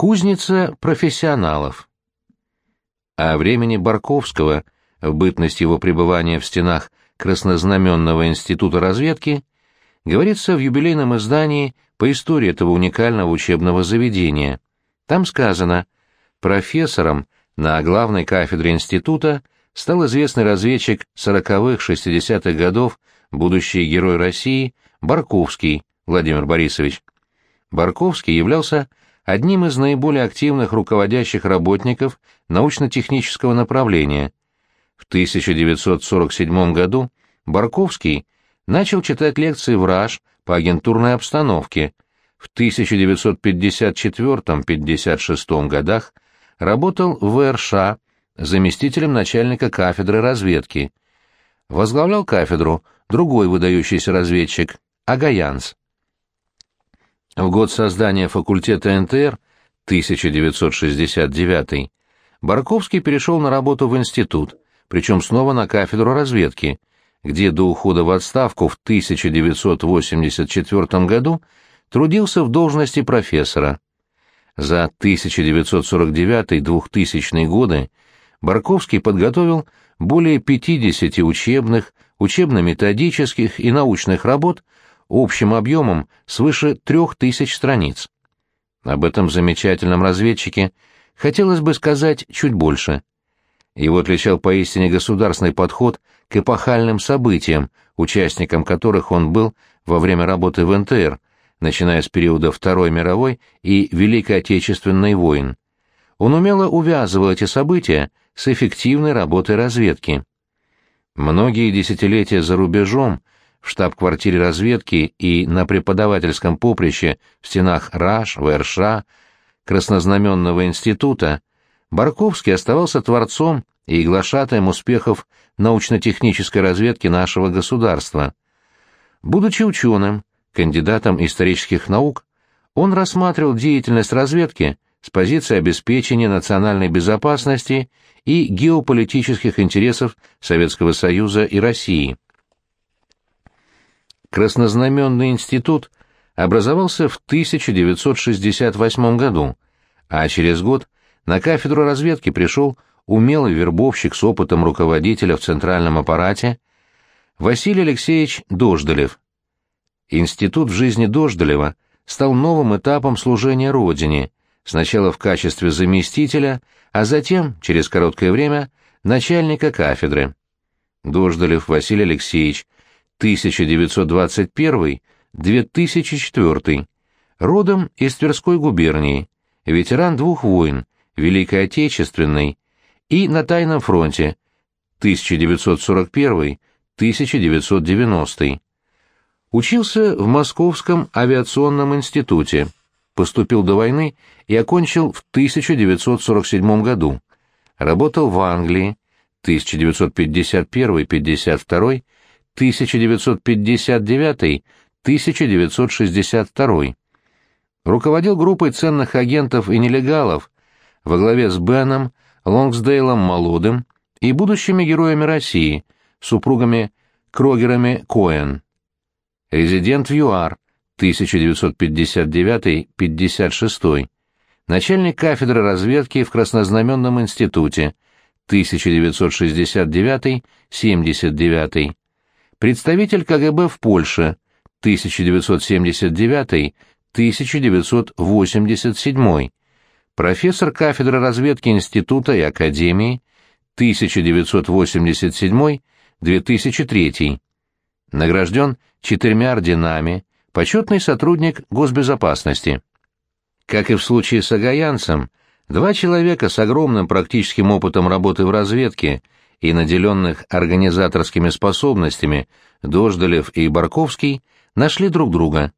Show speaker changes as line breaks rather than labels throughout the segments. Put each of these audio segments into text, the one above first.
Кузница профессионалов. О времени Барковского, в бытность его пребывания в стенах Краснознаменного института разведки, говорится в юбилейном издании по истории этого уникального учебного заведения. Там сказано, профессором на главной кафедре института стал известный разведчик 40-х-60-х годов, будущий герой России, Барковский Владимир Борисович. Барковский являлся одним из наиболее активных руководящих работников научно-технического направления. В 1947 году Барковский начал читать лекции в РАЖ по агентурной обстановке. В 1954-56 годах работал в РШ заместителем начальника кафедры разведки. Возглавлял кафедру другой выдающийся разведчик – Агаянс. В год создания факультета НТР, 1969, Барковский перешел на работу в институт, причем снова на кафедру разведки, где до ухода в отставку в 1984 году трудился в должности профессора. За 1949-2000 годы Барковский подготовил более 50 учебных, учебно-методических и научных работ общим объемом свыше трех тысяч страниц. Об этом замечательном разведчике хотелось бы сказать чуть больше. Его отличал поистине государственный подход к эпохальным событиям, участником которых он был во время работы в НТР, начиная с периода Второй мировой и Великой Отечественной войн. Он умело увязывал эти события с эффективной работой разведки. Многие десятилетия за рубежом в штаб-квартире разведки и на преподавательском поприще в стенах РАШ, ВРШ, Краснознаменного института, Барковский оставался творцом и глашатаем успехов научно-технической разведки нашего государства. Будучи ученым, кандидатом исторических наук, он рассматривал деятельность разведки с позиции обеспечения национальной безопасности и геополитических интересов Советского Союза и России. Краснознаменный институт образовался в 1968 году, а через год на кафедру разведки пришел умелый вербовщик с опытом руководителя в центральном аппарате Василий Алексеевич Дождалев. Институт в жизни Дождалева стал новым этапом служения Родине, сначала в качестве заместителя, а затем, через короткое время, начальника кафедры. Дождалев Василий Алексеевич – 1921-2004, родом из Тверской губернии, ветеран двух войн, Великой Отечественной и на Тайном фронте. 1941-1990. Учился в Московском авиационном институте, поступил до войны и окончил в 1947 году. Работал в Англии. 1951-52 1959-1962. Руководил группой ценных агентов и нелегалов во главе с Беном, Лонгсдейлом Молодым и будущими героями России, супругами Крогерами Коэн. Резидент в ЮАР 1959-56. Начальник кафедры разведки в Краснознаменном институте 1969-79 представитель КГБ в Польше 1979-1987, профессор кафедры разведки Института и Академии 1987-2003, награжден четырьмя орденами, почетный сотрудник госбезопасности. Как и в случае с Агаянцем, два человека с огромным практическим опытом работы в разведке – и наделенных организаторскими способностями Дождалев и Барковский нашли друг друга.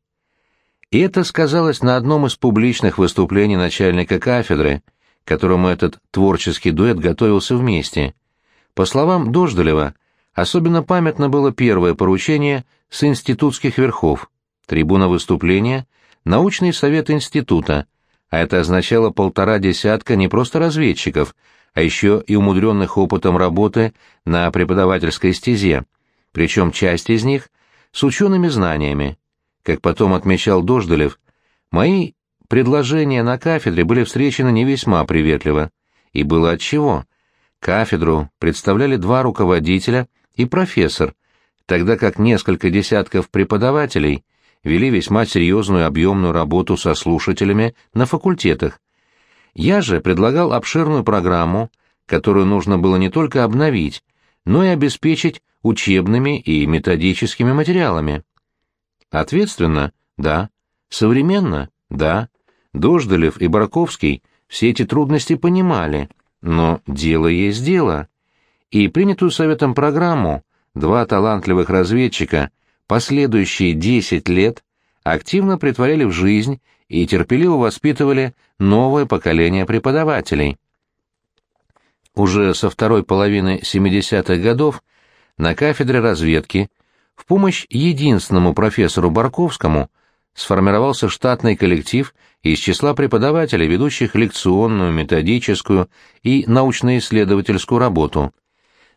И это сказалось на одном из публичных выступлений начальника кафедры, которому этот творческий дуэт готовился вместе. По словам Дождалева, особенно памятно было первое поручение с институтских верхов, трибуна выступления, научный совет института, а это означало полтора десятка не просто разведчиков, а еще и умудренных опытом работы на преподавательской стезе, причем часть из них с учеными знаниями. Как потом отмечал Дождалев, мои предложения на кафедре были встречены не весьма приветливо. И было отчего. Кафедру представляли два руководителя и профессор, тогда как несколько десятков преподавателей вели весьма серьезную объемную работу со слушателями на факультетах. Я же предлагал обширную программу, которую нужно было не только обновить, но и обеспечить учебными и методическими материалами. Ответственно? Да. Современно? Да. Дождалев и Барковский все эти трудности понимали, но дело есть дело. И принятую Советом программу два талантливых разведчика последующие 10 лет активно притворяли в жизнь и терпеливо воспитывали новое поколение преподавателей. Уже со второй половины 70-х годов на кафедре разведки в помощь единственному профессору Барковскому сформировался штатный коллектив из числа преподавателей, ведущих лекционную, методическую и научно-исследовательскую работу.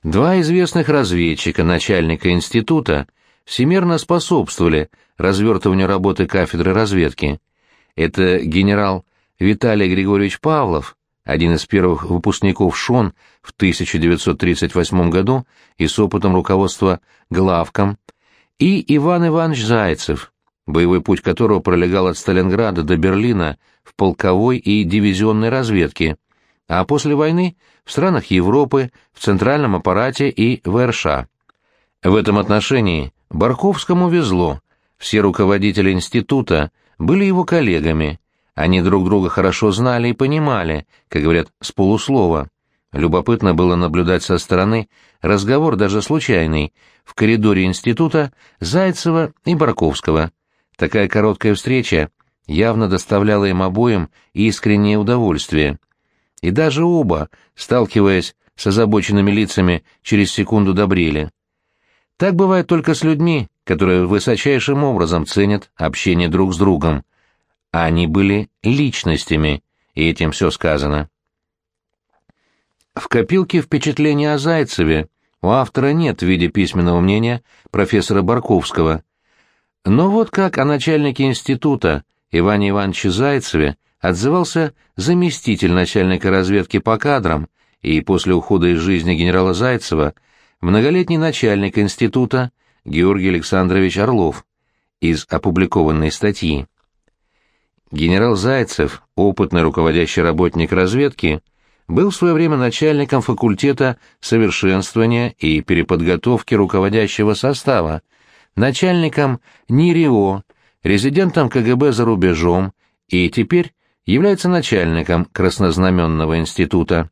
Два известных разведчика, начальника института, всемирно способствовали развертыванию работы кафедры разведки. Это генерал Виталий Григорьевич Павлов, один из первых выпускников ШОН в 1938 году и с опытом руководства главком, и Иван Иванович Зайцев, боевой путь которого пролегал от Сталинграда до Берлина в полковой и дивизионной разведке, а после войны в странах Европы, в центральном аппарате и в РШ. В этом отношении Барковскому везло, все руководители института были его коллегами, они друг друга хорошо знали и понимали, как говорят, с полуслова. Любопытно было наблюдать со стороны разговор даже случайный в коридоре института Зайцева и Барковского. Такая короткая встреча явно доставляла им обоим искреннее удовольствие. И даже оба, сталкиваясь с озабоченными лицами, через секунду добрели. Так бывает только с людьми, которые высочайшим образом ценят общение друг с другом. Они были личностями, и этим все сказано. В копилке впечатления о Зайцеве у автора нет в виде письменного мнения профессора Барковского. Но вот как о начальнике института Иване Ивановиче Зайцеве отзывался заместитель начальника разведки по кадрам и после ухода из жизни генерала Зайцева многолетний начальник института Георгий Александрович Орлов из опубликованной статьи. Генерал Зайцев, опытный руководящий работник разведки, был в свое время начальником факультета совершенствования и переподготовки руководящего состава, начальником НИРИО, резидентом КГБ за рубежом и теперь является начальником Краснознаменного института.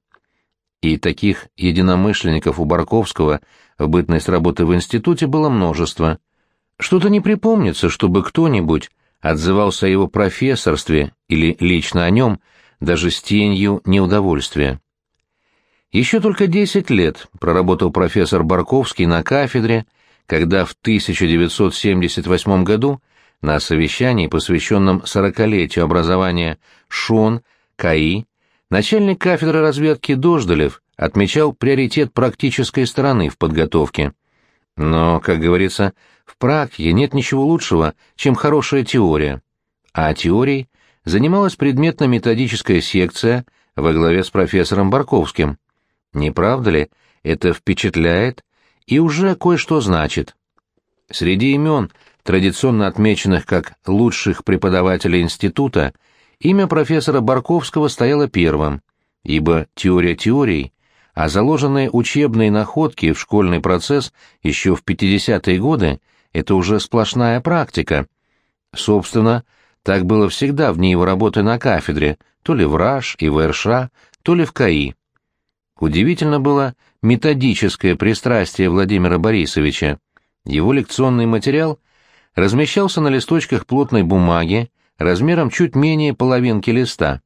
И таких единомышленников у Барковского в бытность работы в институте было множество. Что-то не припомнится, чтобы кто-нибудь отзывался о его профессорстве или лично о нем даже с тенью неудовольствия. Еще только 10 лет проработал профессор Барковский на кафедре, когда в 1978 году на совещании, посвященном сорокалетию образования ШОН, КАИ, начальник кафедры разведки Дождалев отмечал приоритет практической стороны в подготовке. Но, как говорится, в практике нет ничего лучшего, чем хорошая теория. А теорией занималась предметно-методическая секция во главе с профессором Барковским. Не правда ли, это впечатляет и уже кое-что значит. Среди имен, традиционно отмеченных как лучших преподавателей института, имя профессора Барковского стояло первым, ибо теория теорий, а заложенные учебные находки в школьный процесс еще в 50-е годы — это уже сплошная практика. Собственно, так было всегда в дни его работы на кафедре, то ли в РАШ и в РШ, то ли в КАИ. Удивительно было методическое пристрастие Владимира Борисовича. Его лекционный материал размещался на листочках плотной бумаги размером чуть менее половинки листа.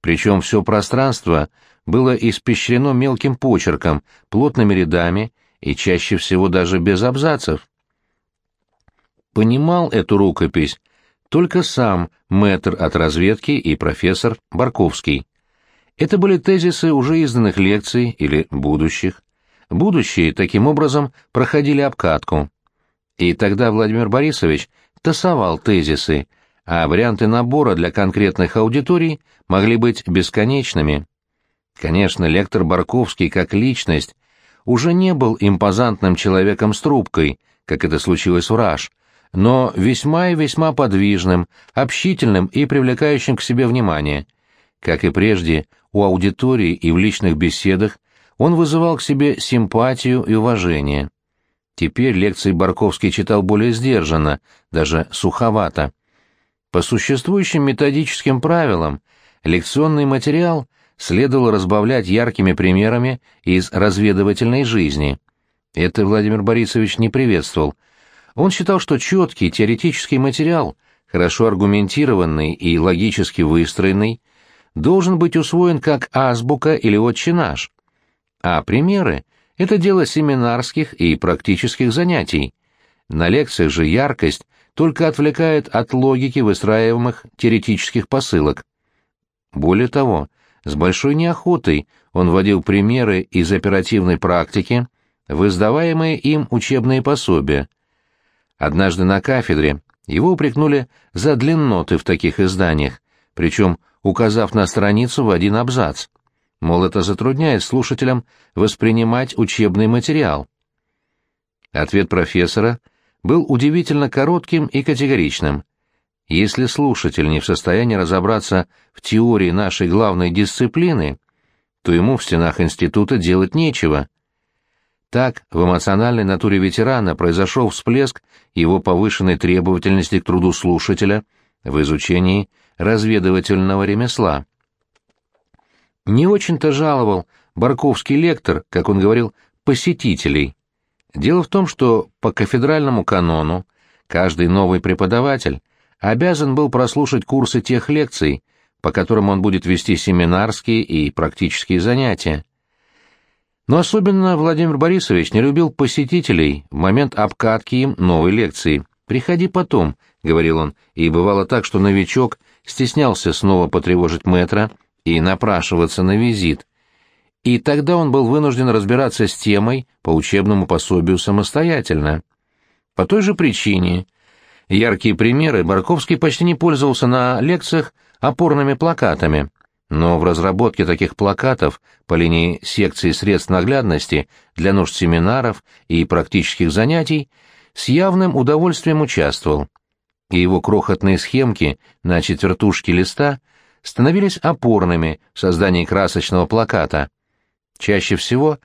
Причем все пространство было испещрено мелким почерком, плотными рядами и чаще всего даже без абзацев. Понимал эту рукопись только сам мэтр от разведки и профессор Барковский. Это были тезисы уже изданных лекций или будущих. Будущие, таким образом, проходили обкатку. И тогда Владимир Борисович тасовал тезисы, а варианты набора для конкретных аудиторий могли быть бесконечными. Конечно, лектор Барковский как личность уже не был импозантным человеком с трубкой, как это случилось в РАШ, но весьма и весьма подвижным, общительным и привлекающим к себе внимание. Как и прежде, у аудитории и в личных беседах он вызывал к себе симпатию и уважение. Теперь лекции Барковский читал более сдержанно, даже суховато. По существующим методическим правилам лекционный материал следовало разбавлять яркими примерами из разведывательной жизни. Это Владимир Борисович не приветствовал. Он считал, что четкий теоретический материал, хорошо аргументированный и логически выстроенный, должен быть усвоен как азбука или отче наш. А примеры — это дело семинарских и практических занятий. На лекциях же яркость только отвлекает от логики выстраиваемых теоретических посылок. Более того, с большой неохотой он вводил примеры из оперативной практики в издаваемые им учебные пособия. Однажды на кафедре его упрекнули за длинноты в таких изданиях, причем указав на страницу в один абзац. Мол, это затрудняет слушателям воспринимать учебный материал. Ответ профессора был удивительно коротким и категоричным. Если слушатель не в состоянии разобраться в теории нашей главной дисциплины, то ему в стенах института делать нечего. Так, в эмоциональной натуре ветерана произошел всплеск его повышенной требовательности к труду слушателя в изучении разведывательного ремесла. Не очень-то жаловал Барковский лектор, как он говорил, посетителей. Дело в том, что по кафедральному канону каждый новый преподаватель обязан был прослушать курсы тех лекций, по которым он будет вести семинарские и практические занятия. Но особенно Владимир Борисович не любил посетителей в момент обкатки им новой лекции. «Приходи потом», — говорил он, и бывало так, что новичок стеснялся снова потревожить мэтра и напрашиваться на визит. И тогда он был вынужден разбираться с темой по учебному пособию самостоятельно. По той же причине яркие примеры Барковский почти не пользовался на лекциях опорными плакатами, но в разработке таких плакатов по линии секции средств наглядности для нужд семинаров и практических занятий с явным удовольствием участвовал, и его крохотные схемки на четвертушке листа становились опорными в создании красочного плаката. Чаще всего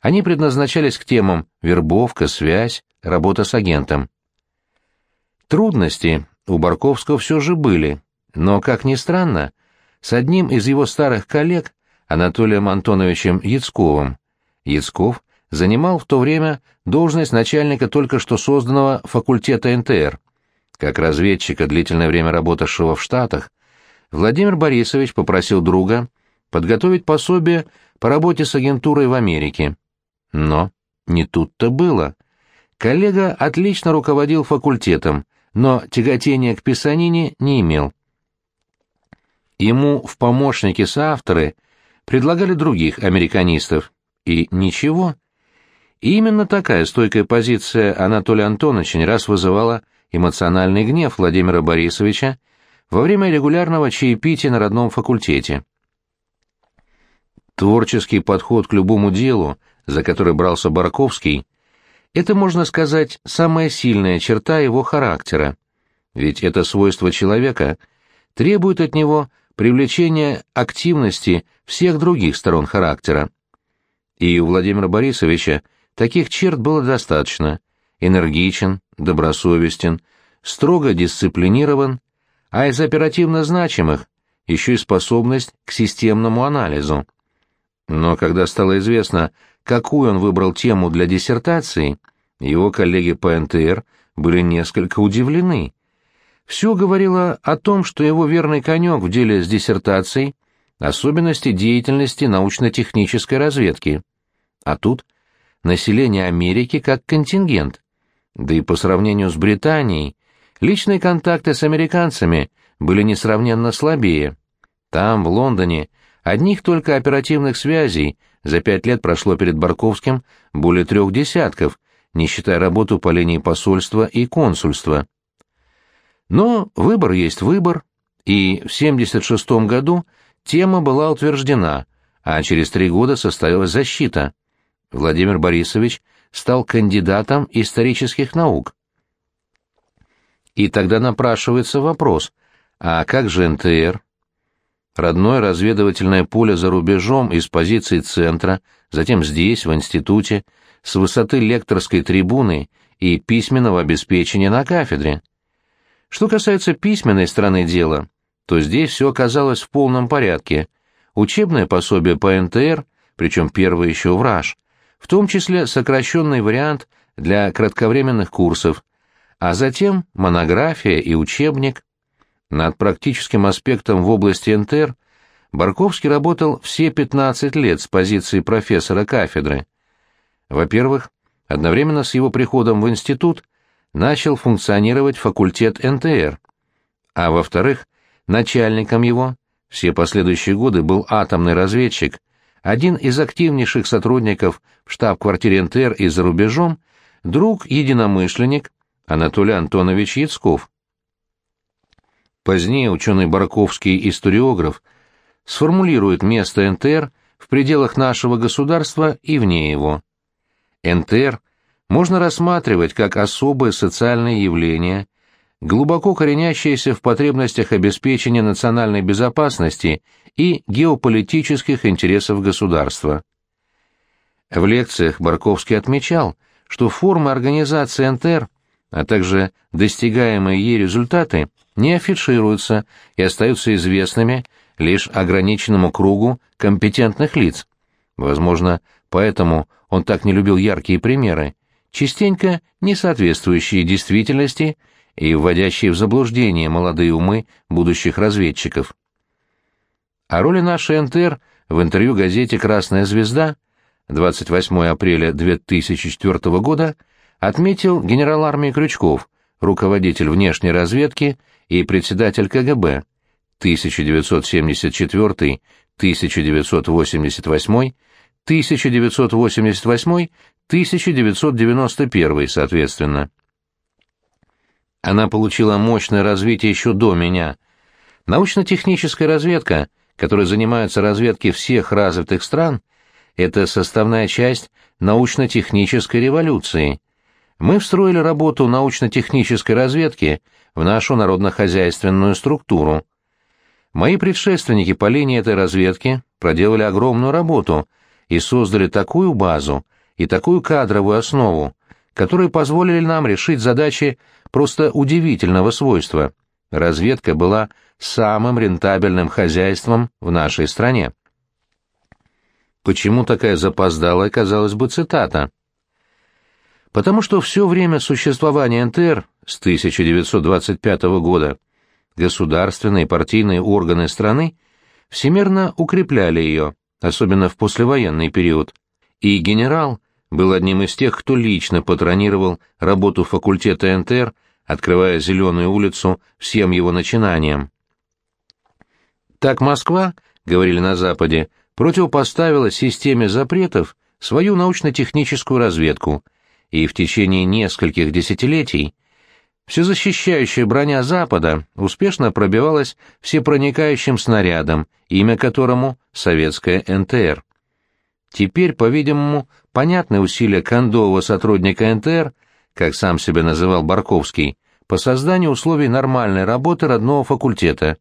они предназначались к темам вербовка, связь, работа с агентом. Трудности у Барковского все же были, но, как ни странно, с одним из его старых коллег, Анатолием Антоновичем Яцковым, Яцков занимал в то время должность начальника только что созданного факультета НТР. Как разведчика, длительное время работавшего в Штатах, Владимир Борисович попросил друга подготовить пособие по работе с агентурой в Америке. Но не тут-то было. Коллега отлично руководил факультетом, но тяготения к писанине не имел. Ему в помощники соавторы предлагали других американистов, и ничего. И именно такая стойкая позиция Анатолия Антоновича не раз вызывала эмоциональный гнев Владимира Борисовича во время регулярного чаепития на родном факультете. Творческий подход к любому делу, за который брался Барковский, это, можно сказать, самая сильная черта его характера, ведь это свойство человека требует от него привлечения активности всех других сторон характера. И у Владимира Борисовича таких черт было достаточно. Энергичен, добросовестен, строго дисциплинирован, а из оперативно значимых еще и способность к системному анализу. Но когда стало известно, какую он выбрал тему для диссертации, его коллеги по НТР были несколько удивлены. Все говорило о том, что его верный конек в деле с диссертацией — особенности деятельности научно-технической разведки. А тут население Америки как контингент. Да и по сравнению с Британией, личные контакты с американцами были несравненно слабее. Там, в Лондоне, одних только оперативных связей за пять лет прошло перед Барковским более трех десятков, не считая работу по линии посольства и консульства. Но выбор есть выбор, и в 76 году тема была утверждена, а через три года состоялась защита. Владимир Борисович стал кандидатом исторических наук. И тогда напрашивается вопрос, а как же НТР? Родное разведывательное поле за рубежом из позиции центра, затем здесь, в институте, с высоты лекторской трибуны и письменного обеспечения на кафедре. Что касается письменной стороны дела, то здесь все оказалось в полном порядке. Учебное пособие по НТР, причем первое еще враж, в том числе сокращенный вариант для кратковременных курсов, а затем монография и учебник. Над практическим аспектом в области НТР Барковский работал все 15 лет с позиции профессора кафедры. Во-первых, одновременно с его приходом в институт начал функционировать факультет НТР, а во-вторых, начальником его все последующие годы был атомный разведчик, один из активнейших сотрудников в штаб-квартире НТР и за рубежом, друг-единомышленник Анатолий Антонович Яцков. Позднее ученый Барковский историограф сформулирует место НТР в пределах нашего государства и вне его. НТР можно рассматривать как особое социальное явление, глубоко коренящееся в потребностях обеспечения национальной безопасности и геополитических интересов государства. В лекциях Барковский отмечал, что формы организации НТР, а также достигаемые ей результаты – не афишируются и остаются известными лишь ограниченному кругу компетентных лиц. Возможно, поэтому он так не любил яркие примеры, частенько не соответствующие действительности и вводящие в заблуждение молодые умы будущих разведчиков. О роли нашей НТР в интервью газете «Красная звезда» 28 апреля 2004 года отметил генерал армии Крючков, руководитель внешней разведки и председатель КГБ 1974, 1988, 1988, 1991, соответственно. Она получила мощное развитие еще до меня. Научно-техническая разведка, которой занимаются разведки всех развитых стран, это составная часть научно-технической революции. Мы встроили работу научно-технической разведки в нашу народно-хозяйственную структуру. Мои предшественники по линии этой разведки проделали огромную работу и создали такую базу и такую кадровую основу, которые позволили нам решить задачи просто удивительного свойства. Разведка была самым рентабельным хозяйством в нашей стране. Почему такая запоздалая, казалось бы, цитата? Потому что все время существования НТР с 1925 года государственные и партийные органы страны всемирно укрепляли ее, особенно в послевоенный период, и генерал был одним из тех, кто лично патронировал работу факультета НТР, открывая Зеленую улицу всем его начинаниям. Так Москва, говорили на Западе, противопоставила системе запретов свою научно-техническую разведку, и в течение нескольких десятилетий все защищающая броня Запада успешно пробивалась всепроникающим снарядом, имя которому — советская НТР. Теперь, по-видимому, понятны усилия кондового сотрудника НТР, как сам себя называл Барковский, по созданию условий нормальной работы родного факультета,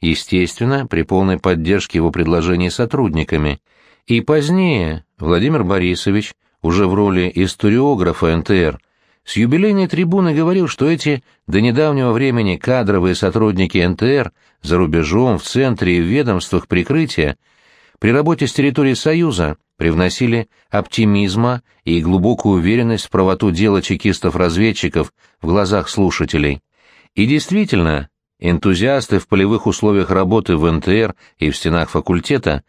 естественно, при полной поддержке его предложений сотрудниками. И позднее Владимир Борисович, уже в роли историографа НТР, с юбилейной трибуны говорил, что эти до недавнего времени кадровые сотрудники НТР за рубежом, в центре и в ведомствах прикрытия при работе с территории Союза привносили оптимизма и глубокую уверенность в правоту дела чекистов-разведчиков в глазах слушателей. И действительно, энтузиасты в полевых условиях работы в НТР и в стенах факультета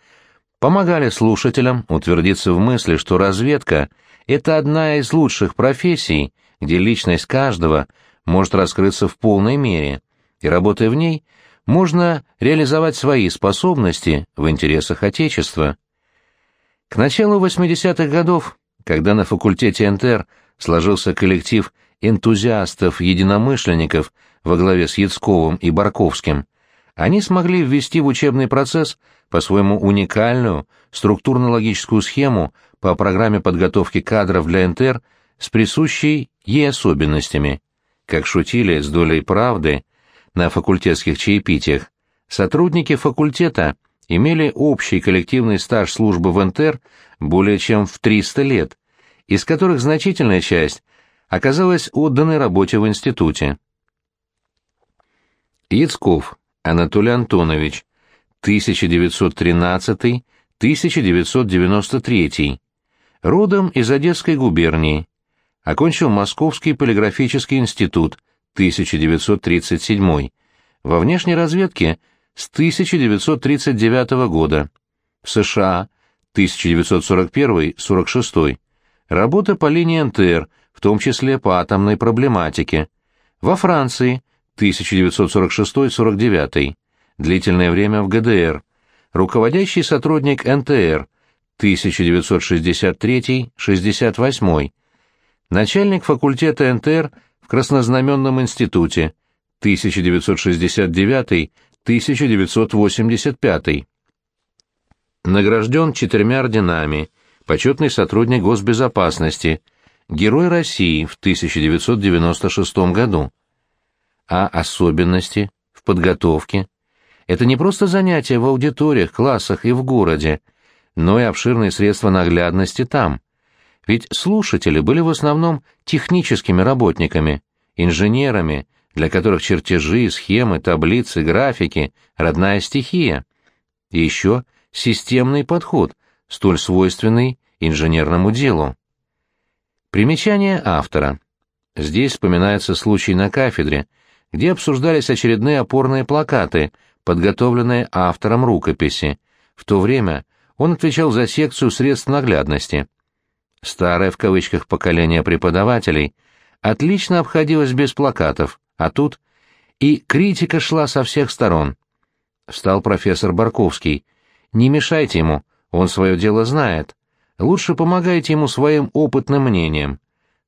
помогали слушателям утвердиться в мысли, что разведка — это одна из лучших профессий, где личность каждого может раскрыться в полной мере, и, работая в ней, можно реализовать свои способности в интересах Отечества. К началу 80-х годов, когда на факультете НТР сложился коллектив энтузиастов-единомышленников во главе с Яцковым и Барковским, они смогли ввести в учебный процесс по-своему уникальную структурно-логическую схему по программе подготовки кадров для НТР с присущей ей особенностями. Как шутили с долей правды на факультетских чаепитиях, сотрудники факультета имели общий коллективный стаж службы в НТР более чем в 300 лет, из которых значительная часть оказалась отданной работе в институте. Яцков Анатолий Антонович, 1913-1993, родом из Одесской губернии, окончил Московский полиграфический институт, 1937, во внешней разведке с 1939 года, в США 1941-46, работа по линии НТР, в том числе по атомной проблематике, во Франции 1946-49, длительное время в ГДР, руководящий сотрудник НТР. 1963-68, начальник факультета НТР в Краснознаменном институте. 1969-1985. Награжден четырьмя орденами, почетный сотрудник госбезопасности, Герой России в 1996 году. А особенности в подготовке – это не просто занятия в аудиториях, классах и в городе, но и обширные средства наглядности там. Ведь слушатели были в основном техническими работниками, инженерами, для которых чертежи, схемы, таблицы, графики – родная стихия. И еще системный подход, столь свойственный инженерному делу. Примечание автора. Здесь вспоминается случай на кафедре, где обсуждались очередные опорные плакаты, подготовленные автором рукописи. В то время он отвечал за секцию средств наглядности. Старое в кавычках поколение преподавателей отлично обходилось без плакатов, а тут и критика шла со всех сторон. Встал профессор Барковский. Не мешайте ему, он свое дело знает. Лучше помогайте ему своим опытным мнением.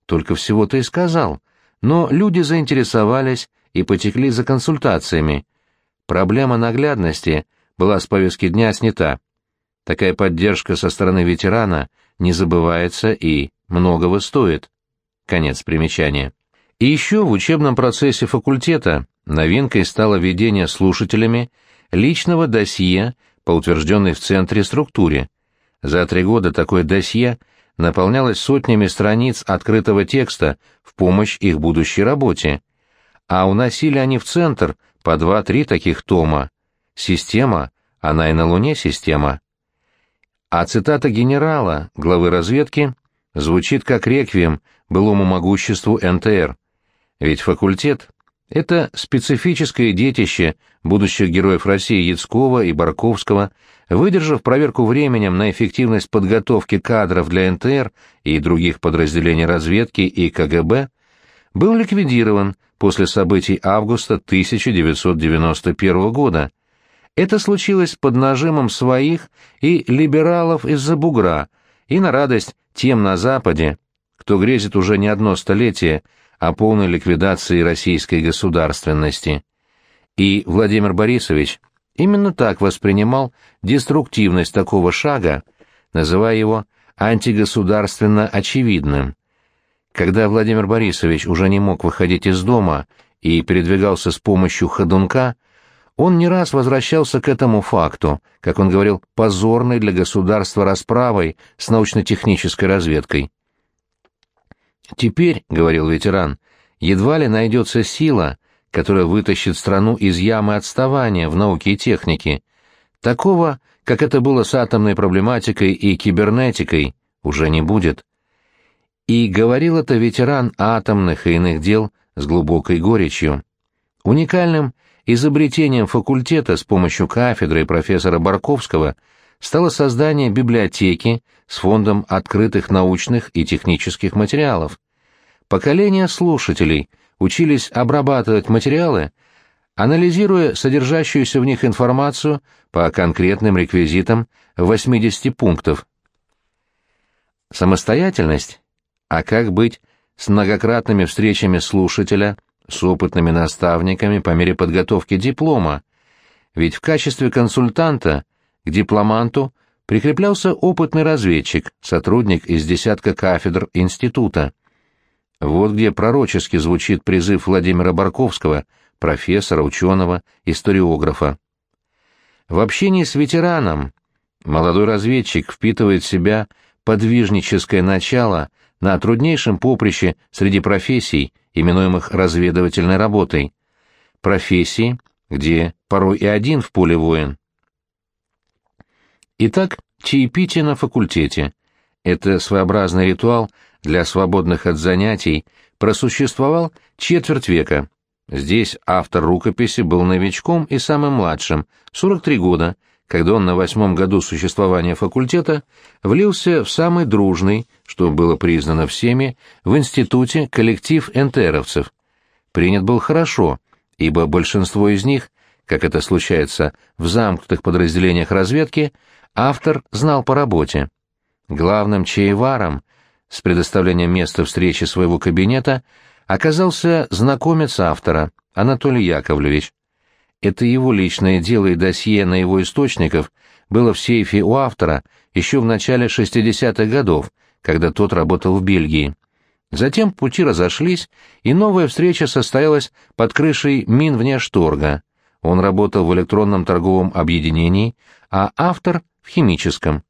Только всего-то и сказал. Но люди заинтересовались и потекли за консультациями. Проблема наглядности была с повестки дня снята. Такая поддержка со стороны ветерана не забывается и многого стоит. Конец примечания. И еще в учебном процессе факультета новинкой стало ведение слушателями личного досье по утвержденной в центре структуре. За три года такое досье наполнялось сотнями страниц открытого текста в помощь их будущей работе а уносили они в центр по два-три таких тома. Система, она и на Луне система. А цитата генерала, главы разведки, звучит как реквием былому могуществу НТР. Ведь факультет — это специфическое детище будущих героев России Яцкова и Барковского, выдержав проверку временем на эффективность подготовки кадров для НТР и других подразделений разведки и КГБ, был ликвидирован после событий августа 1991 года. Это случилось под нажимом своих и либералов из-за бугра, и на радость тем на Западе, кто грезит уже не одно столетие о полной ликвидации российской государственности. И Владимир Борисович именно так воспринимал деструктивность такого шага, называя его антигосударственно очевидным. Когда Владимир Борисович уже не мог выходить из дома и передвигался с помощью ходунка, он не раз возвращался к этому факту, как он говорил, позорной для государства расправой с научно-технической разведкой. «Теперь, — говорил ветеран, — едва ли найдется сила, которая вытащит страну из ямы отставания в науке и технике. Такого, как это было с атомной проблематикой и кибернетикой, уже не будет. И говорил это ветеран атомных и иных дел с глубокой горечью. Уникальным изобретением факультета с помощью кафедры и профессора Барковского стало создание библиотеки с фондом открытых научных и технических материалов. Поколения слушателей учились обрабатывать материалы, анализируя содержащуюся в них информацию по конкретным реквизитам 80 пунктов. Самостоятельность а как быть с многократными встречами слушателя с опытными наставниками по мере подготовки диплома, ведь в качестве консультанта к дипломанту прикреплялся опытный разведчик, сотрудник из десятка кафедр института. Вот где пророчески звучит призыв Владимира Барковского, профессора, ученого, историографа. В общении с ветераном молодой разведчик впитывает в себя подвижническое начало на труднейшем поприще среди профессий, именуемых разведывательной работой. Профессии, где порой и один в поле воин. Итак, чаепитие на факультете. Это своеобразный ритуал для свободных от занятий просуществовал четверть века. Здесь автор рукописи был новичком и самым младшим, 43 года, когда он на восьмом году существования факультета влился в самый дружный, что было признано всеми, в институте коллектив энтеровцев. Принят был хорошо, ибо большинство из них, как это случается в замкнутых подразделениях разведки, автор знал по работе. Главным чаеваром с предоставлением места встречи своего кабинета оказался знакомец автора, Анатолий Яковлевич. Это его личное дело и досье на его источников было в сейфе у автора еще в начале 60-х годов, когда тот работал в Бельгии. Затем пути разошлись, и новая встреча состоялась под крышей Минвнешторга. Он работал в электронном торговом объединении, а автор — в химическом.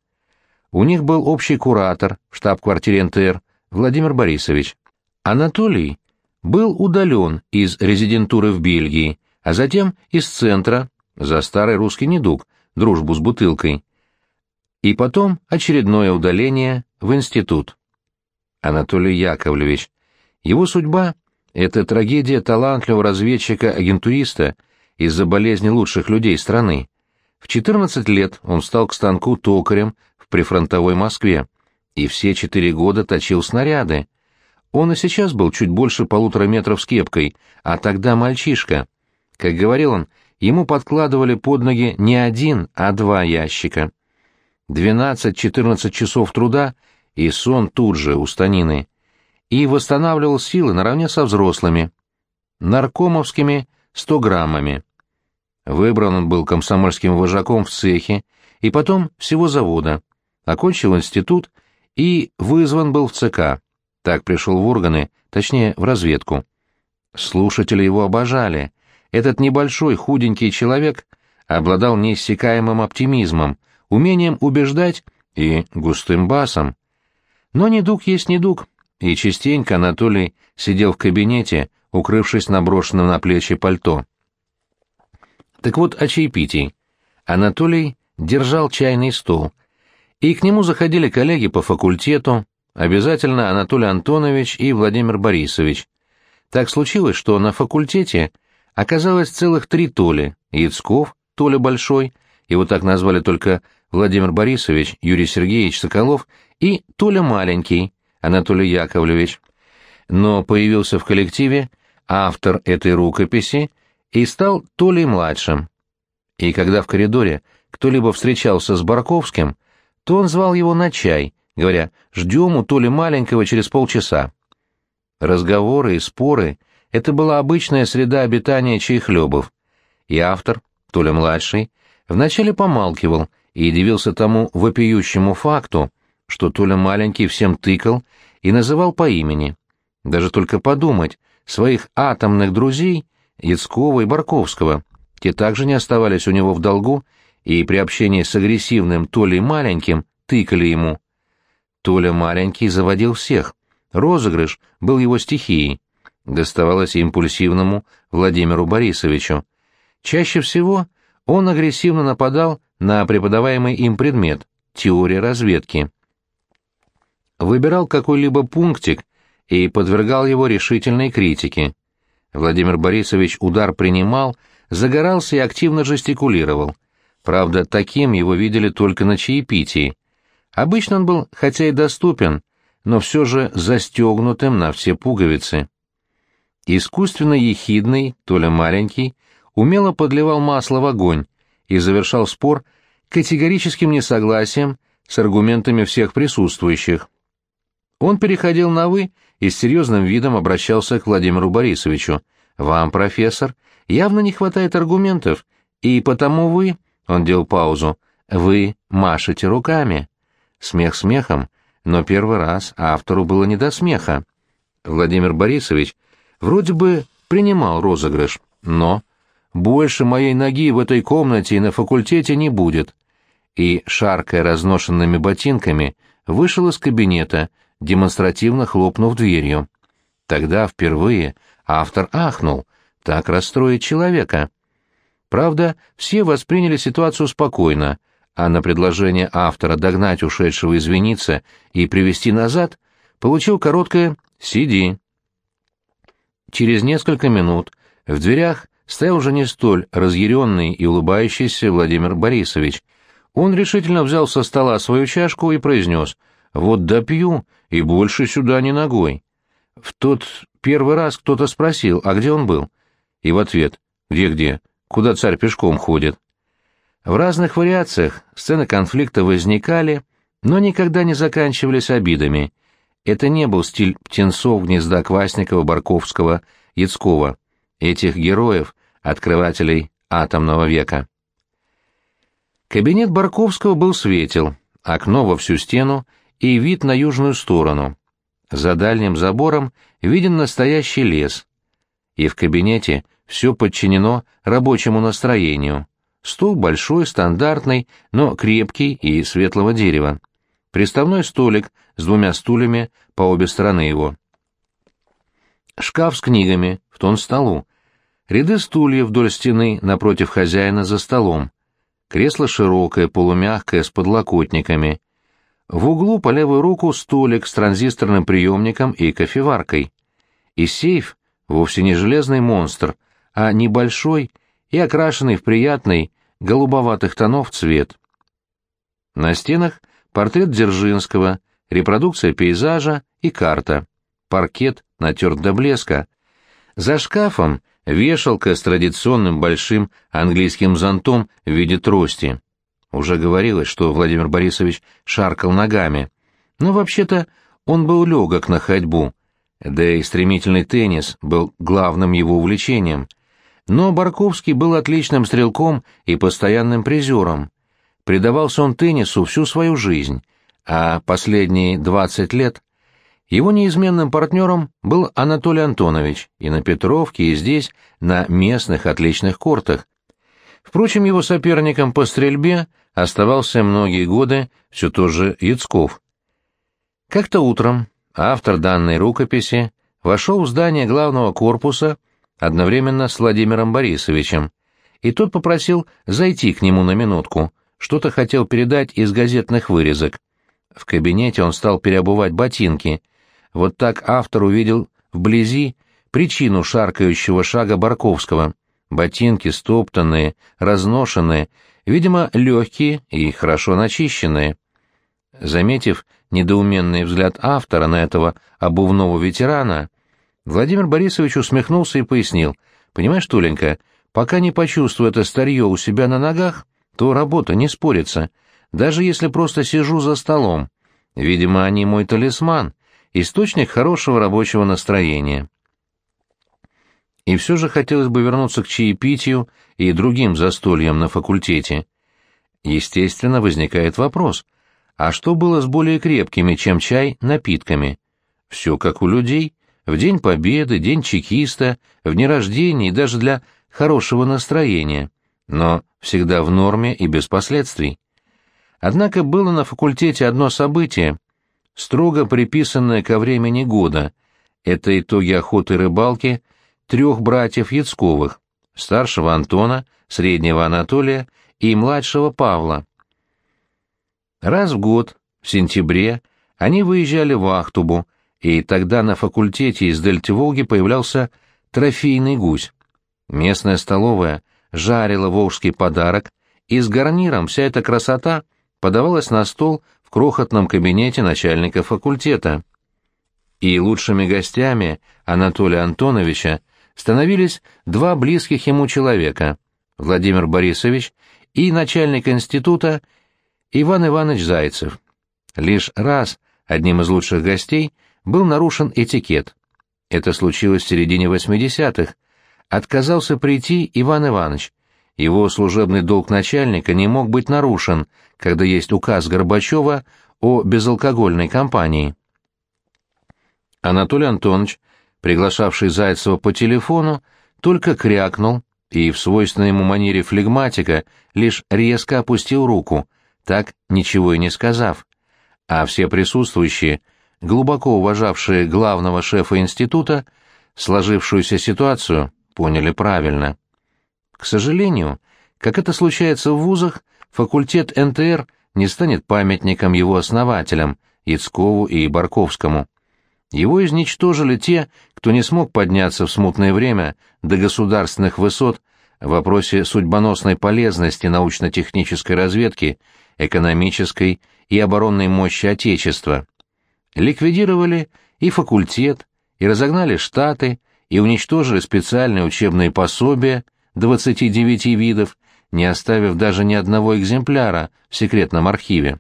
У них был общий куратор штаб-квартире НТР Владимир Борисович. Анатолий был удален из резидентуры в Бельгии, а затем из центра за старый русский недуг, дружбу с бутылкой. И потом очередное удаление в институт. Анатолий Яковлевич. Его судьба — это трагедия талантливого разведчика-агентуриста из-за болезни лучших людей страны. В 14 лет он стал к станку токарем в прифронтовой Москве и все четыре года точил снаряды. Он и сейчас был чуть больше полутора метров с кепкой, а тогда мальчишка. Как говорил он, ему подкладывали под ноги не один, а два ящика. Двенадцать-четырнадцать часов труда и сон тут же у станины. И восстанавливал силы наравне со взрослыми. Наркомовскими сто граммами. Выбран он был комсомольским вожаком в цехе и потом всего завода. Окончил институт и вызван был в ЦК. Так пришел в органы, точнее, в разведку. Слушатели его обожали. Этот небольшой худенький человек обладал неиссякаемым оптимизмом, умением убеждать и густым басом. Но недуг есть недуг, и частенько Анатолий сидел в кабинете, укрывшись наброшенным на плечи пальто. Так вот о чаепитии. Анатолий держал чайный стол, и к нему заходили коллеги по факультету, обязательно Анатолий Антонович и Владимир Борисович. Так случилось, что на факультете – Оказалось целых три Толи. Яцков, Толя Большой, его так назвали только Владимир Борисович, Юрий Сергеевич Соколов и Толя Маленький, Анатолий Яковлевич. Но появился в коллективе автор этой рукописи и стал Толей младшим. И когда в коридоре кто-либо встречался с Барковским, то он звал его на чай, говоря «ждем у Толи Маленького через полчаса». Разговоры и споры это была обычная среда обитания чайхлебов, и автор, Толя-младший, вначале помалкивал и удивился тому вопиющему факту, что Толя маленький всем тыкал и называл по имени. Даже только подумать, своих атомных друзей, Яцкова и Барковского, те также не оставались у него в долгу и при общении с агрессивным Толей маленьким тыкали ему. Толя маленький заводил всех, розыгрыш был его стихией доставалось импульсивному Владимиру Борисовичу. Чаще всего он агрессивно нападал на преподаваемый им предмет – теория разведки. Выбирал какой-либо пунктик и подвергал его решительной критике. Владимир Борисович удар принимал, загорался и активно жестикулировал. Правда, таким его видели только на чаепитии. Обычно он был, хотя и доступен, но все же застегнутым на все пуговицы. Искусственно ехидный, Толя маленький, умело подливал масло в огонь и завершал спор категорическим несогласием с аргументами всех присутствующих. Он переходил на «вы» и с серьезным видом обращался к Владимиру Борисовичу, Вам, профессор, явно не хватает аргументов, и потому вы, — он делал паузу, — вы машете руками. Смех смехом, но первый раз автору было не до смеха. Владимир Борисович вроде бы принимал розыгрыш, но больше моей ноги в этой комнате и на факультете не будет. И, шаркая разношенными ботинками, вышел из кабинета, демонстративно хлопнув дверью. Тогда впервые автор ахнул, так расстроить человека. Правда, все восприняли ситуацию спокойно, а на предложение автора догнать ушедшего извиниться и привести назад получил короткое «Сиди». Через несколько минут в дверях стоял уже не столь разъяренный и улыбающийся Владимир Борисович. Он решительно взял со стола свою чашку и произнес «Вот допью, и больше сюда не ногой». В тот первый раз кто-то спросил, а где он был? И в ответ «Где-где? Куда царь пешком ходит?» В разных вариациях сцены конфликта возникали, но никогда не заканчивались обидами. Это не был стиль птенцов гнезда Квасникова, Барковского, Яцкова, этих героев, открывателей атомного века. Кабинет Барковского был светел, окно во всю стену и вид на южную сторону. За дальним забором виден настоящий лес. И в кабинете все подчинено рабочему настроению. Стул большой, стандартный, но крепкий и светлого дерева. Приставной столик с двумя стульями по обе стороны его. Шкаф с книгами в тон столу. Ряды стульев вдоль стены напротив хозяина за столом. Кресло широкое, полумягкое, с подлокотниками. В углу по левую руку столик с транзисторным приемником и кофеваркой. И сейф вовсе не железный монстр, а небольшой и окрашенный в приятный, голубоватых тонов цвет. На стенах портрет Дзержинского, репродукция пейзажа и карта. Паркет натерт до блеска. За шкафом вешалка с традиционным большим английским зонтом в виде трости. Уже говорилось, что Владимир Борисович шаркал ногами. Но вообще-то он был легок на ходьбу, да и стремительный теннис был главным его увлечением. Но Барковский был отличным стрелком и постоянным призером. Предавался он теннису всю свою жизнь, а последние 20 лет его неизменным партнером был Анатолий Антонович и на Петровке, и здесь, на местных отличных кортах. Впрочем, его соперником по стрельбе оставался многие годы все тот же Яцков. Как-то утром автор данной рукописи вошел в здание главного корпуса одновременно с Владимиром Борисовичем, и тот попросил зайти к нему на минутку, что-то хотел передать из газетных вырезок. В кабинете он стал переобувать ботинки — вот так автор увидел вблизи причину шаркающего шага Барковского. Ботинки стоптанные, разношенные, видимо, легкие и хорошо начищенные. Заметив недоуменный взгляд автора на этого обувного ветерана, Владимир Борисович усмехнулся и пояснил. «Понимаешь, Туленька, пока не почувствую это старье у себя на ногах, то работа не спорится, даже если просто сижу за столом. Видимо, они мой талисман, источник хорошего рабочего настроения. И все же хотелось бы вернуться к чаепитию и другим застольям на факультете. Естественно, возникает вопрос, а что было с более крепкими, чем чай, напитками? Все как у людей, в День Победы, День Чекиста, в дни рождения и даже для хорошего настроения, но всегда в норме и без последствий. Однако было на факультете одно событие, строго приписанное ко времени года. Это итоги охоты и рыбалки трех братьев Яцковых, старшего Антона, среднего Анатолия и младшего Павла. Раз в год, в сентябре, они выезжали в Ахтубу, и тогда на факультете из Дельты-Волги появлялся трофейный гусь. Местная столовая жарила волжский подарок, и с гарниром вся эта красота подавалась на стол в крохотном кабинете начальника факультета. И лучшими гостями Анатолия Антоновича становились два близких ему человека — Владимир Борисович и начальник института Иван Иванович Зайцев. Лишь раз одним из лучших гостей был нарушен этикет. Это случилось в середине 80-х. отказался прийти Иван Иванович. Его служебный долг начальника не мог быть нарушен, когда есть указ Горбачева о безалкогольной кампании. Анатолий Антонович, приглашавший Зайцева по телефону, только крякнул и в свойственной ему манере флегматика лишь резко опустил руку, так ничего и не сказав. А все присутствующие, глубоко уважавшие главного шефа института, сложившуюся ситуацию поняли правильно. К сожалению, как это случается в вузах, факультет НТР не станет памятником его основателям, Яцкову и Барковскому. Его изничтожили те, кто не смог подняться в смутное время до государственных высот в вопросе судьбоносной полезности научно-технической разведки, экономической и оборонной мощи Отечества. Ликвидировали и факультет, и разогнали штаты, и уничтожили специальные учебные пособия 29 видов, не оставив даже ни одного экземпляра в секретном архиве.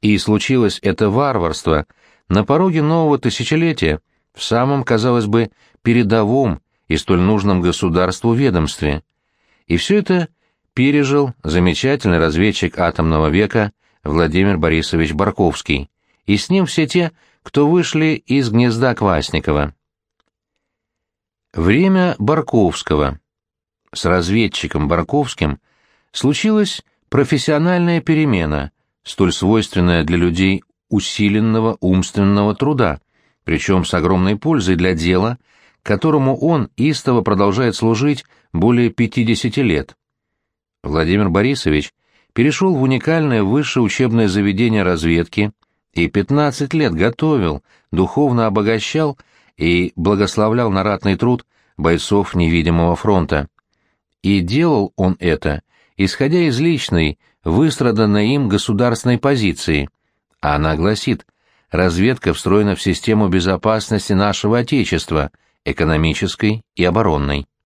И случилось это варварство на пороге нового тысячелетия, в самом, казалось бы, передовом и столь нужном государству ведомстве. И все это пережил замечательный разведчик атомного века Владимир Борисович Барковский, и с ним все те, кто вышли из гнезда Квасникова. Время Барковского. С разведчиком Барковским случилась профессиональная перемена, столь свойственная для людей усиленного умственного труда, причем с огромной пользой для дела, которому он истово продолжает служить более 50 лет. Владимир Борисович перешел в уникальное высшее учебное заведение разведки и 15 лет готовил, духовно обогащал и благословлял на ратный труд бойцов невидимого фронта. И делал он это, исходя из личной, выстраданной им государственной позиции, а она гласит «Разведка встроена в систему безопасности нашего Отечества, экономической и оборонной».